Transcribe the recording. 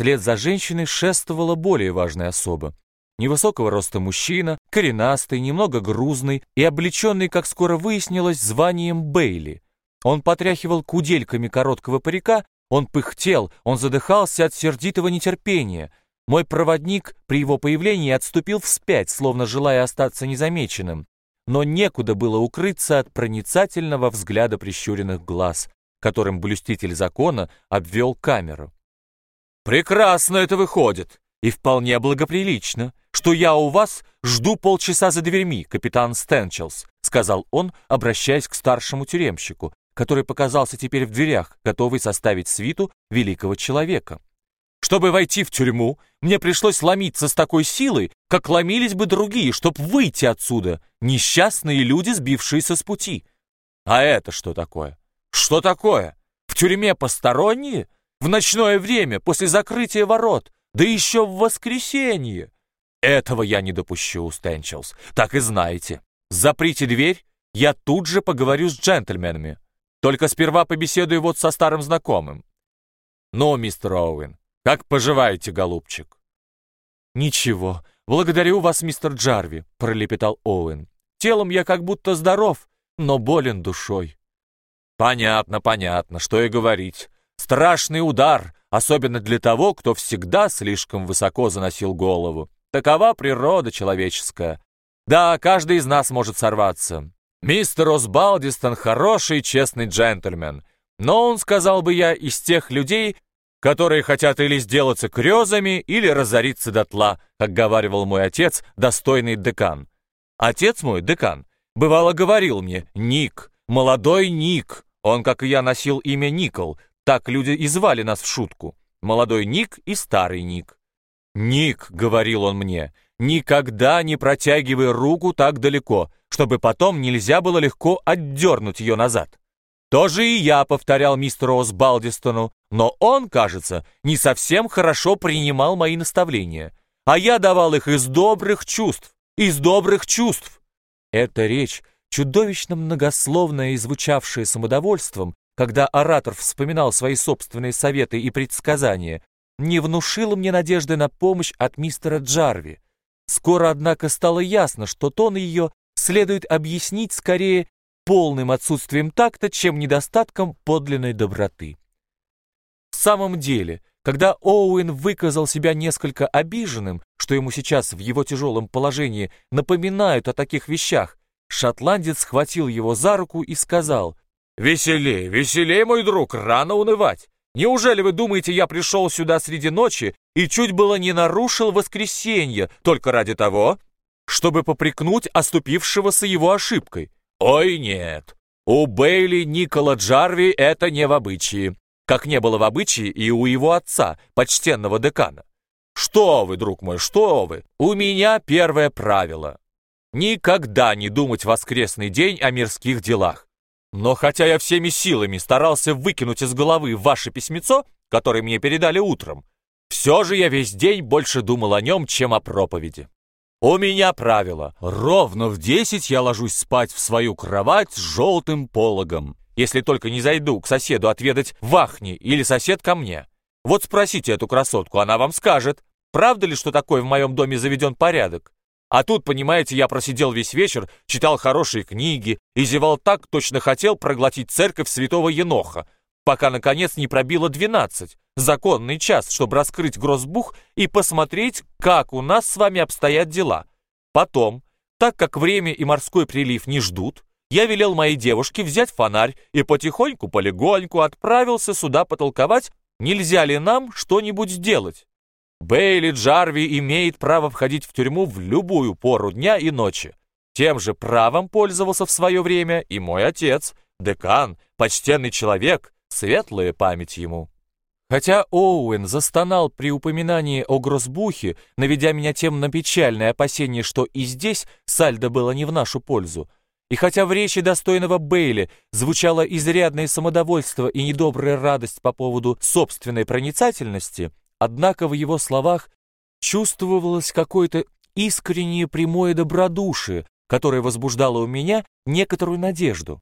Вслед за женщиной шествовала более важная особа. Невысокого роста мужчина, коренастый, немного грузный и облеченный, как скоро выяснилось, званием Бейли. Он потряхивал кудельками короткого парика, он пыхтел, он задыхался от сердитого нетерпения. Мой проводник при его появлении отступил вспять, словно желая остаться незамеченным. Но некуда было укрыться от проницательного взгляда прищуренных глаз, которым блюститель закона обвел камеру. «Прекрасно это выходит, и вполне благоприлично, что я у вас жду полчаса за дверьми, капитан Стенчелс», сказал он, обращаясь к старшему тюремщику, который показался теперь в дверях, готовый составить свиту великого человека. Чтобы войти в тюрьму, мне пришлось ломиться с такой силой, как ломились бы другие, чтобы выйти отсюда, несчастные люди, сбившиеся с пути. А это что такое? Что такое? В тюрьме посторонние? В ночное время, после закрытия ворот? Да еще в воскресенье? Этого я не допущу, Стэнчелс. Так и знаете. Заприте дверь, я тут же поговорю с джентльменами. Только сперва побеседую вот со старым знакомым. Ну, мистер Оуэн, как поживаете, голубчик? Ничего, благодарю вас, мистер Джарви, пролепетал Оуэн. Телом я как будто здоров, но болен душой. Понятно, понятно, что и говорить. Страшный удар, особенно для того, кто всегда слишком высоко заносил голову. Такова природа человеческая. Да, каждый из нас может сорваться. Мистер Осбалдистон хороший честный джентльмен, но он, сказал бы я, из тех людей, которые хотят или сделаться крезами, или разориться дотла, как говаривал мой отец, достойный декан. Отец мой, декан, бывало говорил мне «Ник, молодой Ник». Он, как и я, носил имя Никол, так люди и звали нас в шутку. Молодой Ник и старый Ник. «Ник», — говорил он мне, — «никогда не протягивай руку так далеко, чтобы потом нельзя было легко отдернуть ее назад. Тоже и я повторял мистеру Осбалдистону, но он, кажется, не совсем хорошо принимал мои наставления, а я давал их из добрых чувств, из добрых чувств. Эта речь, чудовищно многословная и звучавшая самодовольством, когда оратор вспоминал свои собственные советы и предсказания, не внушила мне надежды на помощь от мистера Джарви. Скоро, однако, стало ясно, что тон ее следует объяснить скорее полным отсутствием такта, чем недостатком подлинной доброты. В самом деле, когда Оуэн выказал себя несколько обиженным, что ему сейчас в его тяжелом положении напоминают о таких вещах, шотландец схватил его за руку и сказал, «Веселей, веселей, мой друг, рано унывать. Неужели вы думаете, я пришел сюда среди ночи и чуть было не нарушил воскресенье только ради того, чтобы попрекнуть оступившегося его ошибкой. Ой, нет. У Бейли Никола Джарви это не в обычае, как не было в обычае и у его отца, почтенного декана. Что вы, друг мой, что вы? У меня первое правило. Никогда не думать в воскресный день о мирских делах. Но хотя я всеми силами старался выкинуть из головы ваше письмецо, которое мне передали утром, все же я весь день больше думал о нем, чем о проповеди. У меня правило. Ровно в десять я ложусь спать в свою кровать с желтым пологом. Если только не зайду к соседу отведать вахни или сосед ко мне. Вот спросите эту красотку, она вам скажет, правда ли, что такое в моем доме заведен порядок. А тут, понимаете, я просидел весь вечер, читал хорошие книги и зевал так, точно хотел проглотить церковь святого Еноха, пока, наконец, не пробило двенадцать законный час, чтобы раскрыть грозбух и посмотреть, как у нас с вами обстоят дела. Потом, так как время и морской прилив не ждут, я велел моей девушке взять фонарь и потихоньку-полегоньку отправился сюда потолковать, нельзя ли нам что-нибудь сделать. Бейли Джарви имеет право входить в тюрьму в любую пору дня и ночи. Тем же правом пользовался в свое время и мой отец, декан, почтенный человек, светлая память ему. Хотя Оуэн застонал при упоминании о Гросбухе, наведя меня тем на печальное опасение, что и здесь сальдо было не в нашу пользу, и хотя в речи достойного Бейли звучало изрядное самодовольство и недобрая радость по поводу собственной проницательности, однако в его словах чувствовалось какое-то искреннее прямое добродушие, которое возбуждало у меня некоторую надежду.